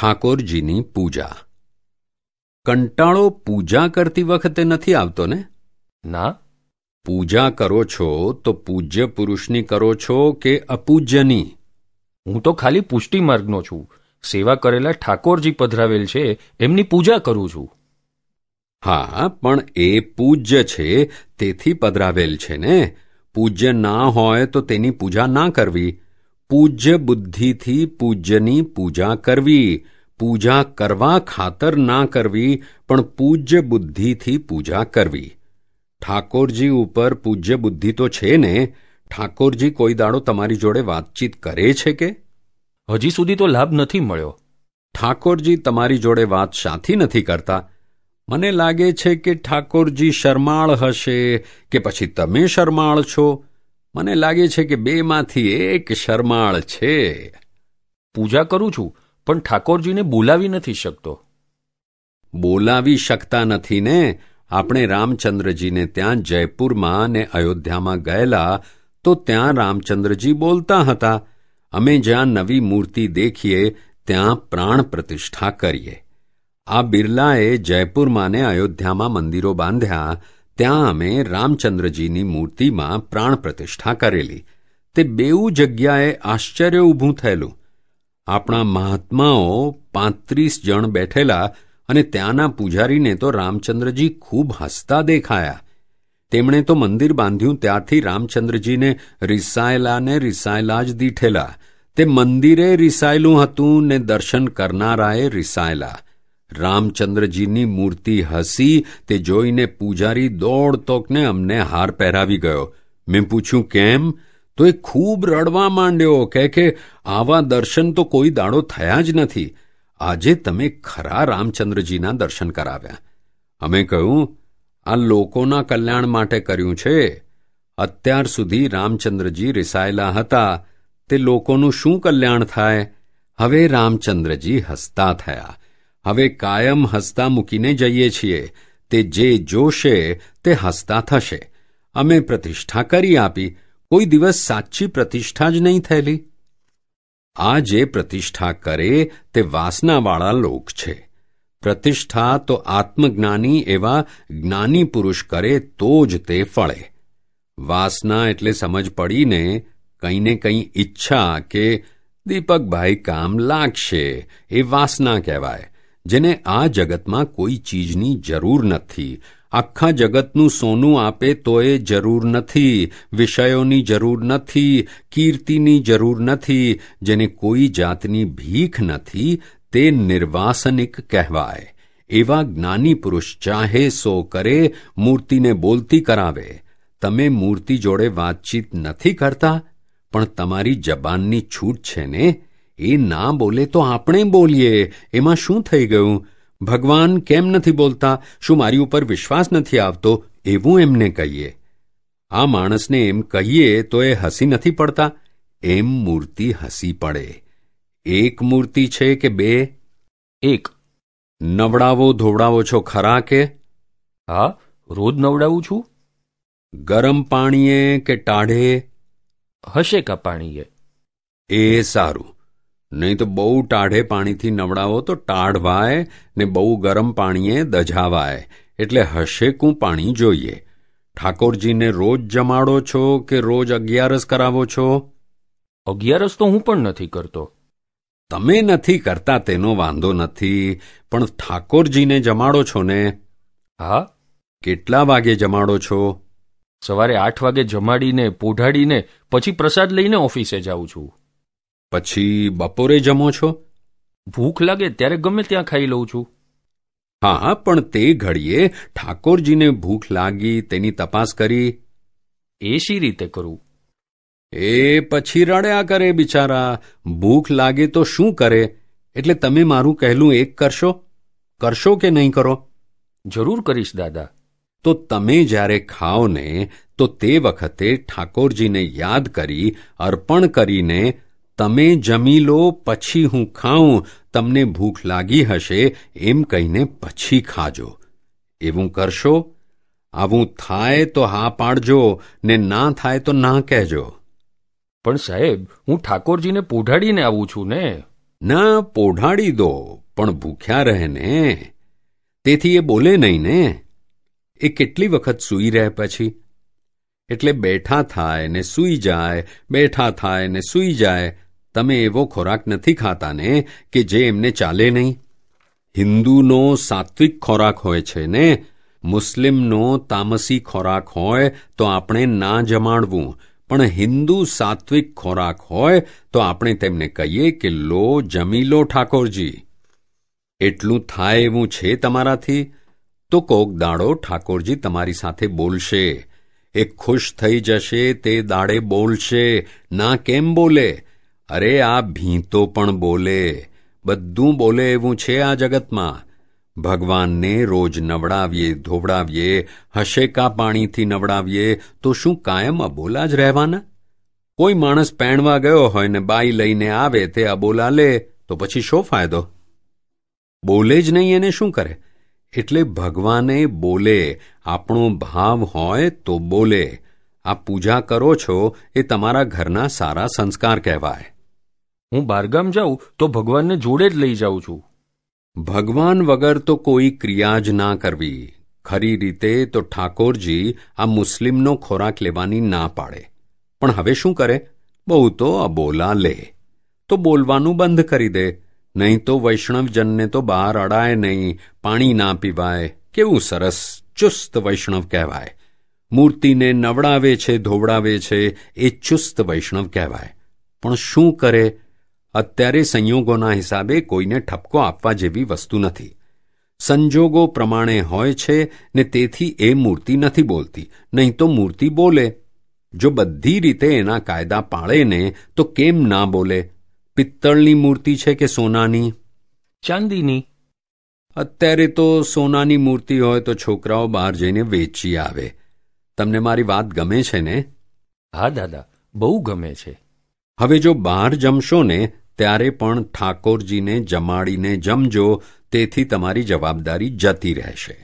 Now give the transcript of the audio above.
ઠાકોરજીની પૂજા. કંટાળો પૂજા કરતી વખતે નથી આવતો ને? ના. પૂજા કરો છો તો પૂજ્ય પુરુષની કરો છો કે અપૂજ્યની? હું તો ખાલી પુષ્ટિ માર્ગનો છું. સેવા કરેલા ઠાકોરજી પધરાવેલ છે એમની પૂજા કરું છું. હા પણ એ પૂજ્ય છે તેથી પધરાવેલ છે ને? પૂજ્ય ના હોય તો તેની પૂજા ના કરવી. પૂજ્ય બુદ્ધિથી પૂજ્યની પૂજા કરવી. પૂજા કરવા ખાતર ના કરવી પણ પૂજ્ય બુદ્ધિથી પૂજા કરવી. ઠાકોરજી ઉપર પૂજ્ય બુદ્ધિ તો છે ને? ઠાકોરજી કોઈ દાડો તમારી જોડે વાતચીત કરે છે કે? હજી સુધી તો લાભ નથી મળ્યો. ઠાકોરજી તમારી જોડે વાત શાથી નથી કરતા. મને લાગે છે કે ઠાકોરજી શરમાળ હશે કે પછી તમે શરમાળ છો? મને લાગે છે કે બેમાંથી એક શરમાળ છે. પૂજા કરું છું, પણ ઠાકોરજીને બોલાવી નથી શકતો. બોલાવી શકતા નથી ને? આપણે રામચંદ્રજીને ત્યાં જયપુરમાં ને અયોધ્યામાં ગયેલા, તો ત્યાં રામચંદ્રજી બોલતા હતા. અમે જ્યાં નવી મૂર્તિ દેખીએ, ત્યાં પ્રાણ પ્રતિષ્ઠા કરીએ. આ બિરલાએ જયપુરમાં ને અયોધ્યામાં મંદિરો બાંધ્યા ત્યાં અમે રામચંદ્રજીની મૂર્તિમાં પ્રાણ પ્રતિષ્ઠા કરેલી. તે બેઉ જગ્યાએ આશ્ચર્ય ઊભું થયેલું. આપણા મહાત્માઓ પાંત્રીસ જણ બેઠેલા અને ત્યાંના પૂજારીને તો રામચંદ્રજી ખૂબ હસતા દેખાયા. તેમણે તો મંદિર બાંધ્યું ત્યારથી રામચંદ્રજીને રિસાયેલા ને રિસાયેલા જ દીઠેલા. તે મંદિરે રિસાયેલું હતું ને દર્શન કરનારાએ રિસાયેલા. રામચંદ્રજીની મૂર્તિ હસી તે જોઈને પૂજારી દોડતોકને અમને હાર પહેરાવી ગયો. મેં પૂછ્યું, કેમ? તો એ ખૂબ રડવા માંડ્યો કે કે, આવા દર્શન તો કોઈ દાડો થયા જ નથી. આજે તમે ખરા રામચંદ્રજીના દર્શન કરાવ્યા. અમે કહ્યું, આ લોકોના કલ્યાણ માટે કર્યું છે. અત્યાર સુધી રામચંદ્રજી રિસાયેલા હતા. તે લોકોનું શું કલ્યાણ થાય? હવે રામચંદ્રજી હસતા થયા. હવે કાયમ હસતા મૂકીને જઈએ છીએ. તે જે જોશે, તે હસતા થશે. અમે પ્રતિષ્ઠા કરી આપી. કોઈ દિવસ સાચી પ્રતિષ્ઠા જ નહીં થયેલી. આ જે પ્રતિષ્ઠા કરે, તે વાસનાવાળા લોક છે. પ્રતિષ્ઠા તો આત્મજ્ઞાની એવા જ્ઞાની પુરુષ કરે તો જ તે ફળે. વાસના એટલે સમજ પડીને કંઈ ને કંઈ ઈચ્છા કે દીપકભાઈ કામ લાગશે, એ વાસના કહેવાય. જેને આ જગતમાં કોઈ ચીજની જરૂર નથી. આખા જગતનું સોનું આપે તો એ જરૂર નથી. વિષયોની જરૂર નથી. કીર્તિની જરૂર નથી. જેને કોઈ જાતની ભીખ નથી, તે નિર્વાસનિક કહેવાય. એવા જ્ઞાની પુરુષ ચાહે સો કરે, મૂર્તિને બોલતી કરાવે. તમે મૂર્તિ જોડે વાતચીત નથી કરતા, પણ તમારી જબાનની છૂટ છે ને? એ ના બોલે તો આપણે બોલીએ. એમાં શું થઈ ગયું? ભગવાન કેમ નથી બોલતા? શું મારી ઉપર વિશ્વાસ નથી આવતો? એવું એમને કહીએ. આ માણસને એમ કહીએ તો એ હસી નથી પડતા. એમ મૂર્તિ હસી પડે. એક મૂર્તિ છે કે બે? એક. નવડાવો ધોવડાવો છો ખરા કે? હા રોજ નવડાવું છું. ગરમ પાણીએ કે ટાઢે? હશે કા પાણીએ? એ સારું. નહીં તો બહુ ટાઢે પાણીથી નવડાવો તો ટાઢવાય ને બહુ ગરમ પાણીએ દજાવાય. એટલે હશેકું પાણી જોઈએ. ઠાકોરજીને રોજ જમાડો છો કે રોજ અગિયારસ કરાવો છો? અગિયારસ તો હું પણ નથી કરતો. તમે નથી કરતા તેનો વાંધો નથી. પણ ઠાકોરજીને જમાડો છો ને? હા. કેટલા વાગે જમાડો છો? સવારે આઠ વાગે જમાડીને પોઢાડીને પછી પ્રસાદ લઈને ઓફિસે જાઉં છું. પછી બપોરે જમો છો? ભૂખ લાગે ત્યારે ગમે ત્યાં ખાઈ લઉં છું. હા પણ તે ઘડીએ ઠાકોરજીને ભૂખ લાગી તેની તપાસ કરી. એ શી રીતે કરું? એ પછી રડ્યા કરે બિચારા. ભૂખ લાગે તો શું કરે? એટલે તમે મારું કહેલું એક કરશો? કરશો કે નહીં કરો? જરૂર કરીશ દાદા. તો તમે જ્યારે ખાઓ ને તો તે વખતે ઠાકોરજીને યાદ કરી અર્પણ કરીને તમે જમી લો પછી હું ખાઉં. તમને ભૂખ લાગી હશે એમ કહીને પછી ખાજો. એવું કરશો? આવું થાય તો હા પાડજો ને ના થાય તો ના કહેજો. પણ સાહેબ હું ઠાકોરજીને પોઢાડીને આવું છું ને? ના પોઢાડી દો પણ ભૂખ્યા રહે ને. તેથી એ બોલે નહીં ને. એ કેટલી વખત સૂઈ રહે પછી? એટલે બેઠા થાય ને સૂઈ જાય બેઠા થાય ને સૂઈ જાય. તમે એવો ખોરાક નથી ખાતા ને કે જે એમને ચાલે નહીં. હિન્દુનો સાત્વિક ખોરાક હોય છે ને, મુસ્લિમનો તામસી ખોરાક હોય તો આપણે ના જમાડવું. પણ હિન્દુ સાત્વિક ખોરાક હોય તો આપણે તેમને કહીએ કે લો, જમી લો ઠાકોરજી. એટલું થાય એવું છે તમારાથી? તો કોક દાડો ઠાકોરજી તમારી સાથે બોલશે. એ ખુશ થઈ જશે, તે દાડે બોલશે. ના કેમ બોલે? અરે આ ભીંતો પણ બોલે. બધું બોલે એવું છે આ જગતમાં. ભગવાનને રોજ નવડાવીએ, ધોવડાવીએ હશેકા પાણીથી નવડાવીએ, તો શું કાયમ અબોલા જ રહેવાના? કોઈ માણસ પહેણવા ગયો હોય ને બાઈ લઈને આવે તે અબોલા લે, તો પછી શો ફાયદો? બોલે જ નહીં એને શું કરે? એટલે ભગવાને બોલે, આપણો ભાવ હોય તો બોલે. આ પૂજા કરો છો એ તમારા ઘરના સારા સંસ્કાર કહેવાય. હું બહારગામ જાઉં તો ભગવાનને જોડે જ લઈ જાઉં છું. ભગવાન વગર તો કોઈ ક્રિયા જ ના કરવી. ખરી રીતે તો ઠાકોરજી આ મુસ્લિમનો ખોરાક લેવાની ના પાડે. પણ હવે શું કરે? બહુ તો અબોલા લે. તો બોલવાનું બંધ કરી દે. નહીં તો વૈષ્ણવજનને તો બહાર અડાય નહીં, પાણી ના પીવાય. કેવું સરસ, ચુસ્ત વૈષ્ણવ કહેવાય. મૂર્તિને નવડાવે છે, ધોવડાવે છે, એ ચુસ્ત વૈષ્ણવ કહેવાય. પણ શું કરે? અત્યારે સંયોગોના હિસાબે કોઈને ઠપકો આપવા જેવી વસ્તુ નથી. સંજોગો પ્રમાણે હોય છે ને તેથી એ મૂર્તિ નથી બોલતી. નહીં તો મૂર્તિ બોલે. જો બધી રીતે એના કાયદા પાળે ને તો કેમ ના બોલે? પિત્તળની મૂર્તિ છે કે સોનાની? ચાંદીની. અત્યારે તો સોનાની મૂર્તિ હોય તો છોકરાઓ બહાર જઈને વેચી આવે. તમને મારી વાત ગમે છે ને? હા દાદા. બહુ ગમે છે. હવે જો બહાર જમશો ને ત્યારે પણ ઠાકોરજીને જમાડીને જમજો તેથી તમારી જવાબદારી જતી રહેશે.